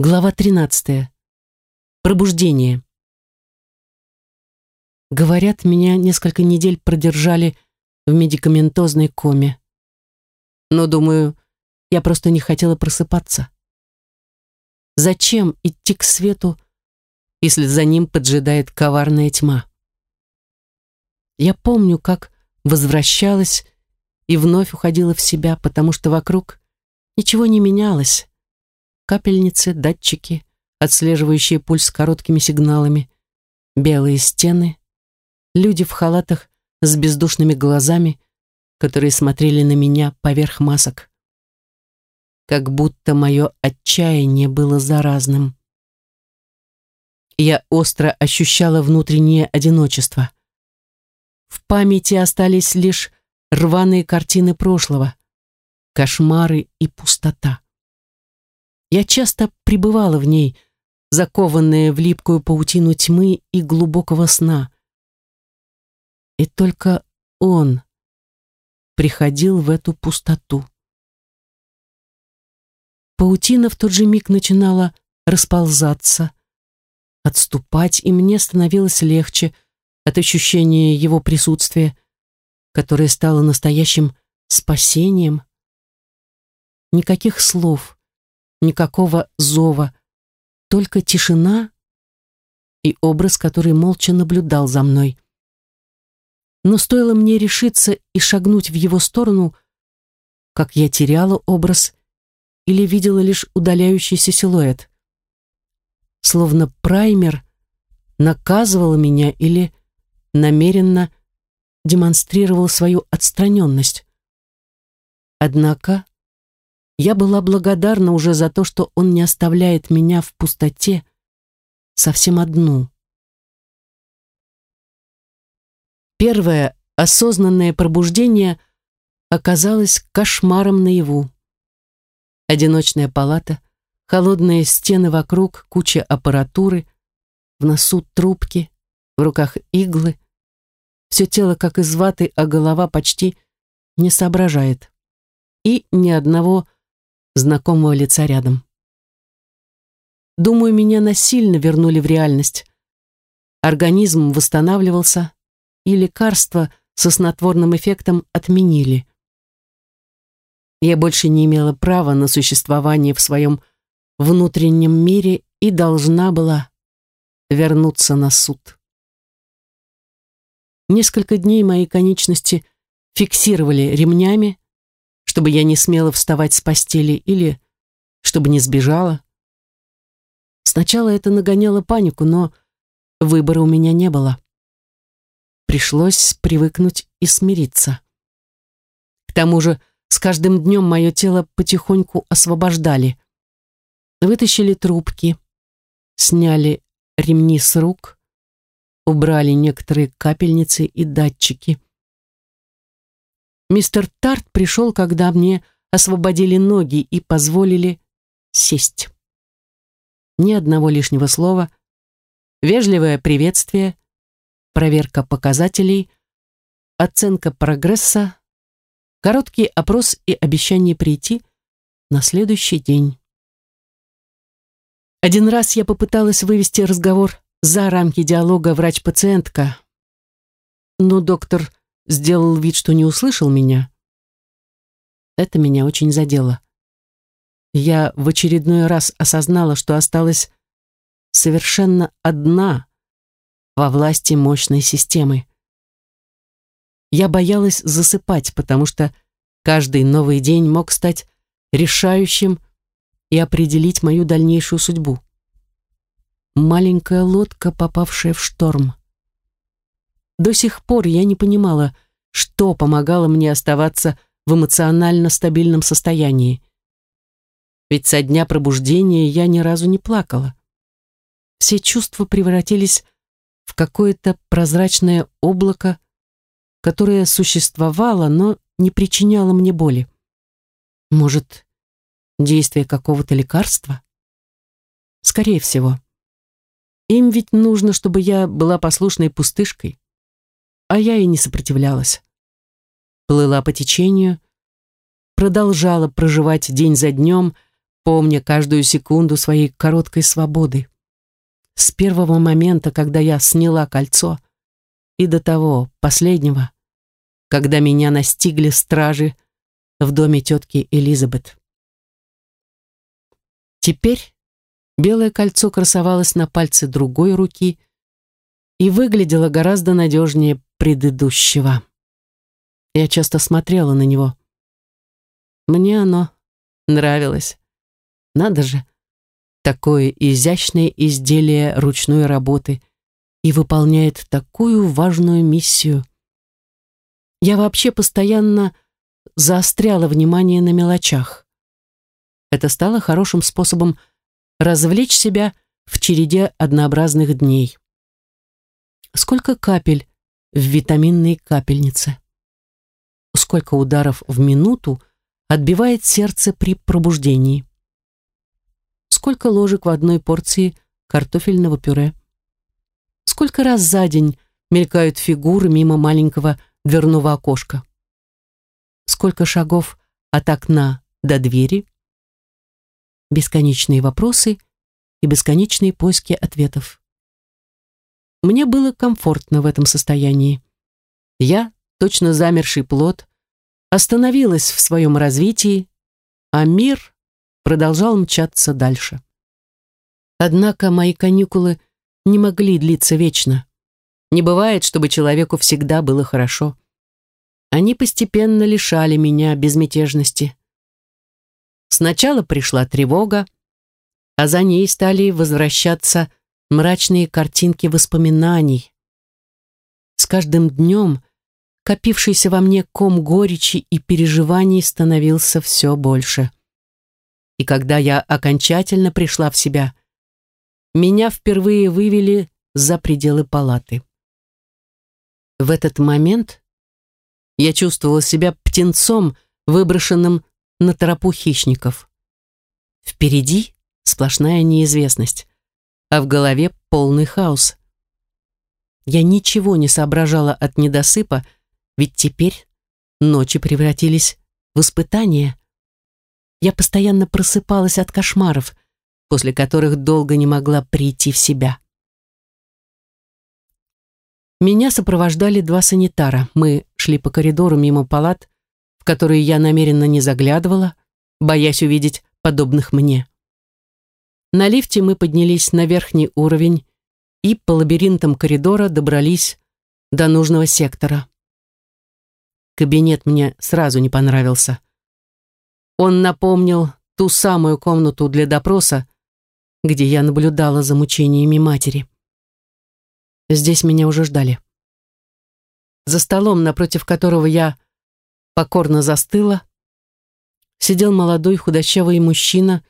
Глава 13. Пробуждение. Говорят, меня несколько недель продержали в медикаментозной коме. Но, думаю, я просто не хотела просыпаться. Зачем идти к свету, если за ним поджидает коварная тьма? Я помню, как возвращалась и вновь уходила в себя, потому что вокруг ничего не менялось капельницы, датчики, отслеживающие пульс короткими сигналами, белые стены, люди в халатах с бездушными глазами, которые смотрели на меня поверх масок. Как будто мое отчаяние было заразным. Я остро ощущала внутреннее одиночество. В памяти остались лишь рваные картины прошлого, кошмары и пустота. Я часто пребывала в ней, закованная в липкую паутину тьмы и глубокого сна. И только он приходил в эту пустоту. Паутина в тот же миг начинала расползаться, отступать, и мне становилось легче от ощущения его присутствия, которое стало настоящим спасением. Никаких слов — никакого зова, только тишина и образ, который молча наблюдал за мной. Но стоило мне решиться и шагнуть в его сторону, как я теряла образ или видела лишь удаляющийся силуэт. Словно праймер наказывал меня или намеренно демонстрировал свою отстраненность. Однако я была благодарна уже за то, что он не оставляет меня в пустоте совсем одну. Первое осознанное пробуждение оказалось кошмаром наяву. Одиночная палата, холодные стены вокруг, куча аппаратуры, в носу трубки, в руках иглы. Все тело как из ваты, а голова почти не соображает. И ни одного знакомого лица рядом. Думаю, меня насильно вернули в реальность. Организм восстанавливался, и лекарства со снотворным эффектом отменили. Я больше не имела права на существование в своем внутреннем мире и должна была вернуться на суд. Несколько дней мои конечности фиксировали ремнями, чтобы я не смела вставать с постели или чтобы не сбежала. Сначала это нагоняло панику, но выбора у меня не было. Пришлось привыкнуть и смириться. К тому же с каждым днем мое тело потихоньку освобождали. Вытащили трубки, сняли ремни с рук, убрали некоторые капельницы и датчики. Мистер Тарт пришел, когда мне освободили ноги и позволили сесть. Ни одного лишнего слова, вежливое приветствие, проверка показателей, оценка прогресса, короткий опрос и обещание прийти на следующий день. Один раз я попыталась вывести разговор за рамки диалога врач-пациентка, но доктор сделал вид, что не услышал меня. Это меня очень задело. Я в очередной раз осознала, что осталась совершенно одна во власти мощной системы. Я боялась засыпать, потому что каждый новый день мог стать решающим и определить мою дальнейшую судьбу. Маленькая лодка, попавшая в шторм. До сих пор я не понимала, что помогало мне оставаться в эмоционально стабильном состоянии. Ведь со дня пробуждения я ни разу не плакала. Все чувства превратились в какое-то прозрачное облако, которое существовало, но не причиняло мне боли. Может, действие какого-то лекарства? Скорее всего. Им ведь нужно, чтобы я была послушной пустышкой а я и не сопротивлялась. Плыла по течению, продолжала проживать день за днем, помня каждую секунду своей короткой свободы. С первого момента, когда я сняла кольцо, и до того, последнего, когда меня настигли стражи в доме тетки Элизабет. Теперь белое кольцо красовалось на пальце другой руки и выглядело гораздо надежнее предыдущего. Я часто смотрела на него. Мне оно нравилось. Надо же, такое изящное изделие ручной работы и выполняет такую важную миссию. Я вообще постоянно заостряла внимание на мелочах. Это стало хорошим способом развлечь себя в череде однообразных дней. Сколько капель в витаминной капельнице? Сколько ударов в минуту отбивает сердце при пробуждении? Сколько ложек в одной порции картофельного пюре? Сколько раз за день мелькают фигуры мимо маленького дверного окошка? Сколько шагов от окна до двери? бесконечные вопросы и бесконечные поиски ответов. Мне было комфортно в этом состоянии. Я, точно замерший плод, остановилась в своем развитии, а мир продолжал мчаться дальше. Однако мои каникулы не могли длиться вечно. Не бывает, чтобы человеку всегда было хорошо. Они постепенно лишали меня безмятежности. Сначала пришла тревога, а за ней стали возвращаться мрачные картинки воспоминаний. С каждым днем копившийся во мне ком горечи и переживаний становился все больше. И когда я окончательно пришла в себя, меня впервые вывели за пределы палаты. В этот момент я чувствовала себя птенцом, выброшенным на тропу хищников. Впереди сплошная неизвестность, а в голове полный хаос. Я ничего не соображала от недосыпа, ведь теперь ночи превратились в испытания. Я постоянно просыпалась от кошмаров, после которых долго не могла прийти в себя. Меня сопровождали два санитара. Мы шли по коридору мимо палат, которые я намеренно не заглядывала, боясь увидеть подобных мне. На лифте мы поднялись на верхний уровень и по лабиринтам коридора добрались до нужного сектора. Кабинет мне сразу не понравился. Он напомнил ту самую комнату для допроса, где я наблюдала за мучениями матери. Здесь меня уже ждали. За столом, напротив которого я покорно застыла, сидел молодой худощавый мужчина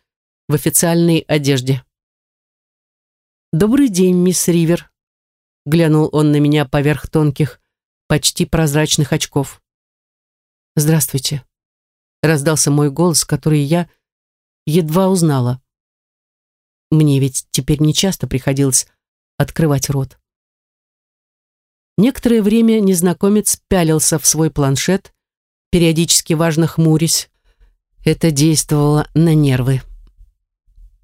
в официальной одежде. «Добрый день, мисс Ривер», — глянул он на меня поверх тонких, почти прозрачных очков. «Здравствуйте», — раздался мой голос, который я едва узнала. Мне ведь теперь нечасто приходилось открывать рот. Некоторое время незнакомец пялился в свой планшет, периодически важно хмурясь. Это действовало на нервы.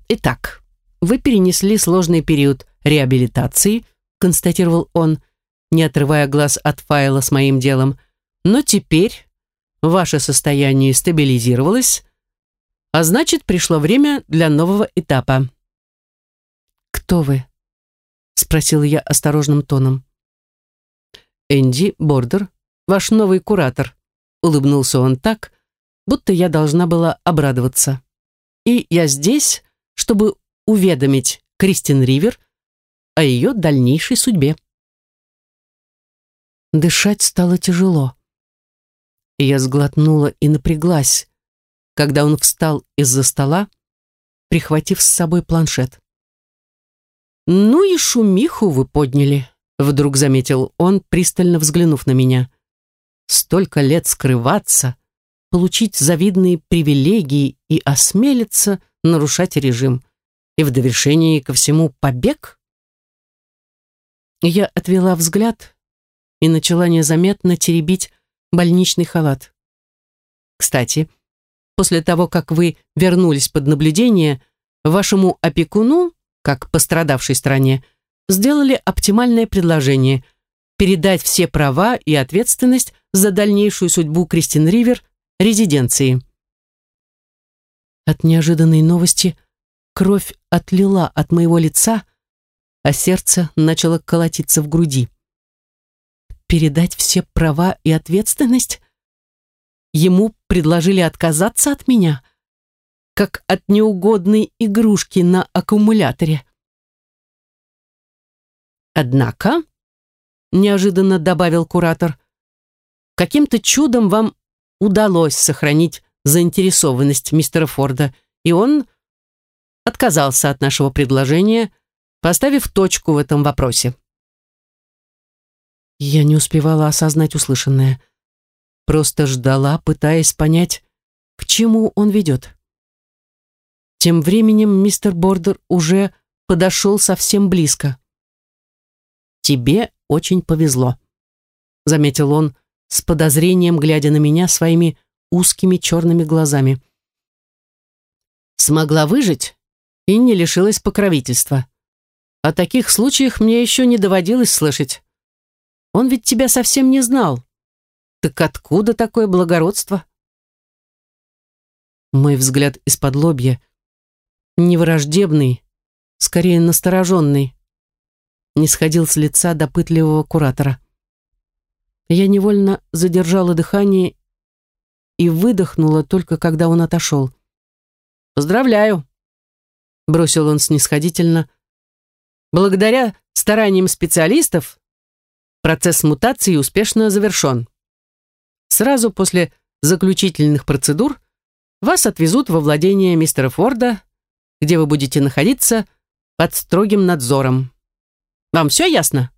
«Итак, вы перенесли сложный период реабилитации», констатировал он, не отрывая глаз от файла с моим делом. «Но теперь ваше состояние стабилизировалось, а значит, пришло время для нового этапа». «Кто вы?» — спросил я осторожным тоном. «Энди Бордер, ваш новый куратор», Улыбнулся он так, будто я должна была обрадоваться. И я здесь, чтобы уведомить Кристин Ривер о ее дальнейшей судьбе. Дышать стало тяжело. Я сглотнула и напряглась, когда он встал из-за стола, прихватив с собой планшет. «Ну и шумиху вы подняли», — вдруг заметил он, пристально взглянув на меня столько лет скрываться, получить завидные привилегии и осмелиться нарушать режим. И в довершении ко всему побег? Я отвела взгляд и начала незаметно теребить больничный халат. Кстати, после того, как вы вернулись под наблюдение, вашему опекуну, как пострадавшей стороне, сделали оптимальное предложение передать все права и ответственность за дальнейшую судьбу Кристин Ривер резиденции. От неожиданной новости кровь отлила от моего лица, а сердце начало колотиться в груди. Передать все права и ответственность? Ему предложили отказаться от меня, как от неугодной игрушки на аккумуляторе. Однако, неожиданно добавил куратор, каким-то чудом вам удалось сохранить заинтересованность мистера Форда, и он отказался от нашего предложения, поставив точку в этом вопросе. Я не успевала осознать услышанное. Просто ждала, пытаясь понять, к чему он ведет. Тем временем мистер Бордер уже подошел совсем близко. «Тебе очень повезло», — заметил он с подозрением, глядя на меня своими узкими черными глазами. «Смогла выжить и не лишилась покровительства. О таких случаях мне еще не доводилось слышать. Он ведь тебя совсем не знал. Так откуда такое благородство?» Мой взгляд из-под лобья, невраждебный, скорее настороженный, не сходил с лица допытливого куратора. Я невольно задержала дыхание и выдохнула только когда он отошел. «Поздравляю!» — бросил он снисходительно. «Благодаря стараниям специалистов процесс мутации успешно завершен. Сразу после заключительных процедур вас отвезут во владение мистера Форда, где вы будете находиться под строгим надзором. Вам все ясно?»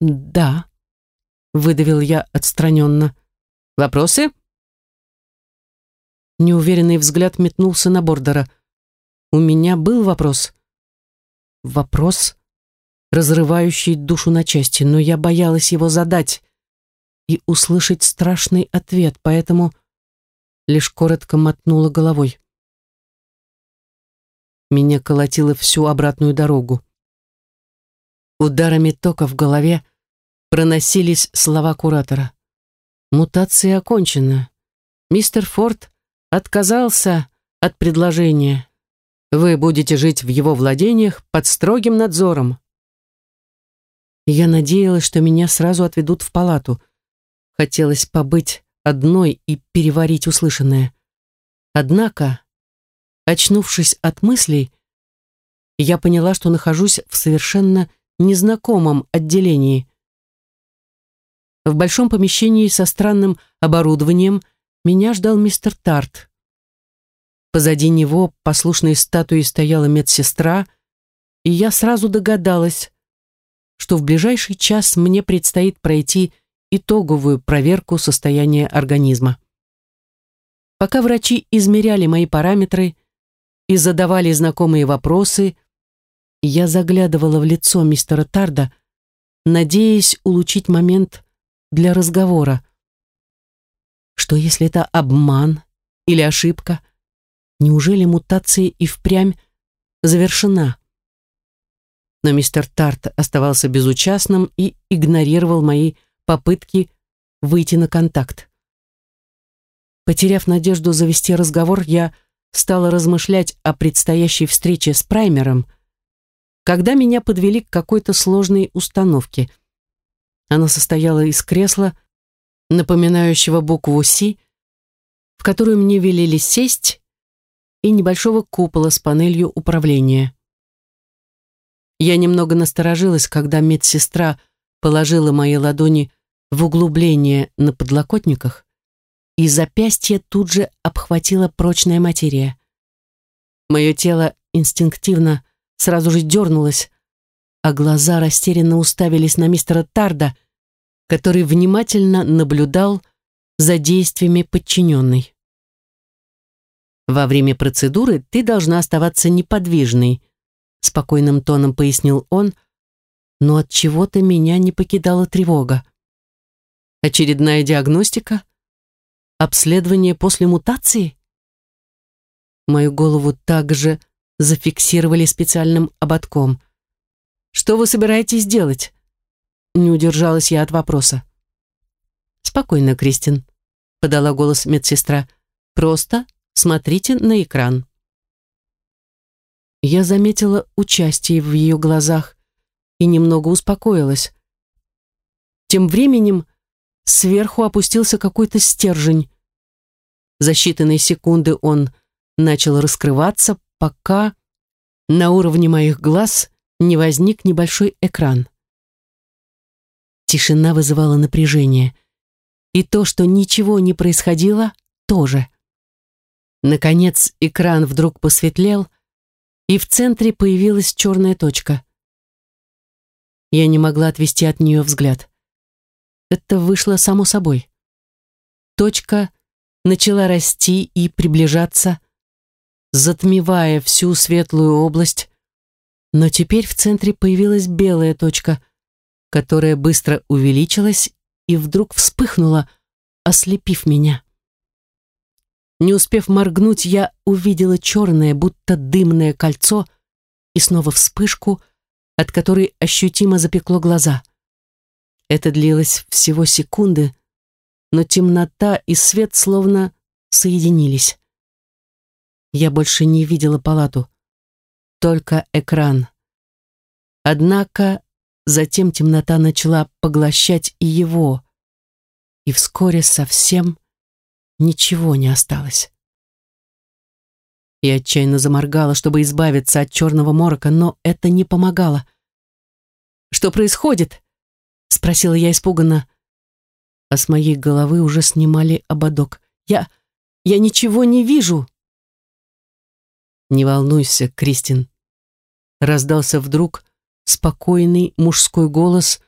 «Да», — выдавил я отстраненно. «Вопросы?» Неуверенный взгляд метнулся на Бордера. «У меня был вопрос». «Вопрос, разрывающий душу на части, но я боялась его задать и услышать страшный ответ, поэтому лишь коротко мотнула головой. Меня колотило всю обратную дорогу. Ударами тока в голове проносились слова куратора. Мутация окончена. Мистер Форд отказался от предложения. Вы будете жить в его владениях под строгим надзором. Я надеялась, что меня сразу отведут в палату. Хотелось побыть одной и переварить услышанное. Однако, очнувшись от мыслей, я поняла, что нахожусь в совершенно незнакомом отделении. В большом помещении со странным оборудованием меня ждал мистер Тарт. Позади него послушной статуей стояла медсестра, и я сразу догадалась, что в ближайший час мне предстоит пройти итоговую проверку состояния организма. Пока врачи измеряли мои параметры и задавали знакомые вопросы, я заглядывала в лицо мистера Тарда, надеясь улучшить момент для разговора. Что если это обман или ошибка? Неужели мутация и впрямь завершена? Но мистер Тарт оставался безучастным и игнорировал мои попытки выйти на контакт. Потеряв надежду завести разговор, я стала размышлять о предстоящей встрече с Праймером — когда меня подвели к какой-то сложной установке. Она состояла из кресла, напоминающего букву «Си», в которую мне велели сесть, и небольшого купола с панелью управления. Я немного насторожилась, когда медсестра положила мои ладони в углубление на подлокотниках, и запястье тут же обхватила прочная материя. Мое тело инстинктивно сразу же дернулась, а глаза растерянно уставились на мистера Тарда, который внимательно наблюдал за действиями подчиненной. «Во время процедуры ты должна оставаться неподвижной», спокойным тоном пояснил он, но от чего-то меня не покидала тревога. Очередная диагностика? Обследование после мутации? Мою голову также зафиксировали специальным ободком. Что вы собираетесь делать? Не удержалась я от вопроса. Спокойно, Кристин, подала голос медсестра. Просто смотрите на экран. Я заметила участие в ее глазах и немного успокоилась. Тем временем сверху опустился какой-то стержень. За считанные секунды он начал раскрываться, пока на уровне моих глаз не возник небольшой экран. Тишина вызывала напряжение. И то, что ничего не происходило, тоже. Наконец экран вдруг посветлел, и в центре появилась черная точка. Я не могла отвести от нее взгляд. Это вышло само собой. Точка начала расти и приближаться, затмевая всю светлую область, но теперь в центре появилась белая точка, которая быстро увеличилась и вдруг вспыхнула, ослепив меня. Не успев моргнуть, я увидела черное, будто дымное кольцо и снова вспышку, от которой ощутимо запекло глаза. Это длилось всего секунды, но темнота и свет словно соединились. Я больше не видела палату, только экран. Однако затем темнота начала поглощать и его, и вскоре совсем ничего не осталось. Я отчаянно заморгала, чтобы избавиться от черного морока, но это не помогало. «Что происходит?» — спросила я испуганно. А с моей головы уже снимали ободок. «Я... я ничего не вижу!» «Не волнуйся, Кристин», — раздался вдруг спокойный мужской голос,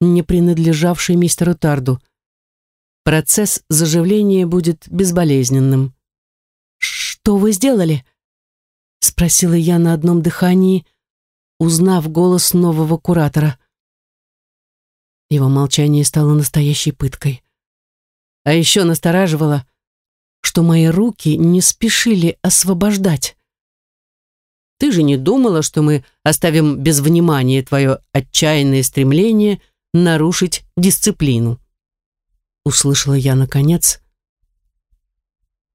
не принадлежавший мистеру Тарду процесс заживления будет безболезненным. «Что вы сделали?» — спросила я на одном дыхании, узнав голос нового куратора. Его молчание стало настоящей пыткой. А еще настораживало, что мои руки не спешили освобождать. Ты же не думала, что мы оставим без внимания твое отчаянное стремление нарушить дисциплину? услышала я наконец,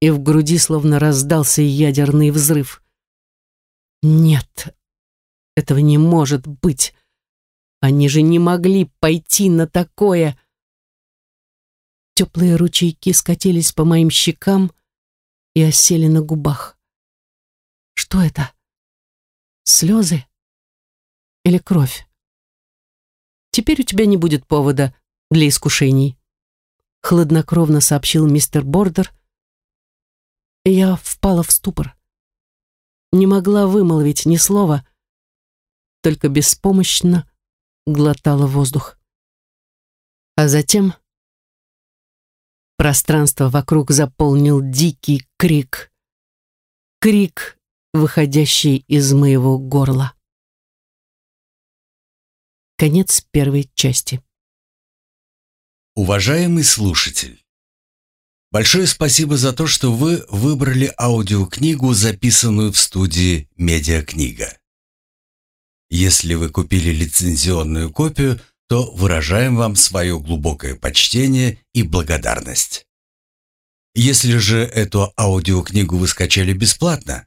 и в груди словно раздался ядерный взрыв. Нет, этого не может быть. Они же не могли пойти на такое. Теплые ручейки скатились по моим щекам и осели на губах. Что это? Слезы? Или кровь? Теперь у тебя не будет повода для искушений хладнокровно сообщил мистер Бордер, и я впала в ступор. Не могла вымолвить ни слова, только беспомощно глотала воздух. А затем пространство вокруг заполнил дикий крик. Крик, выходящий из моего горла. Конец первой части. Уважаемый слушатель, большое спасибо за то, что вы выбрали аудиокнигу, записанную в студии «Медиакнига». Если вы купили лицензионную копию, то выражаем вам свое глубокое почтение и благодарность. Если же эту аудиокнигу вы скачали бесплатно,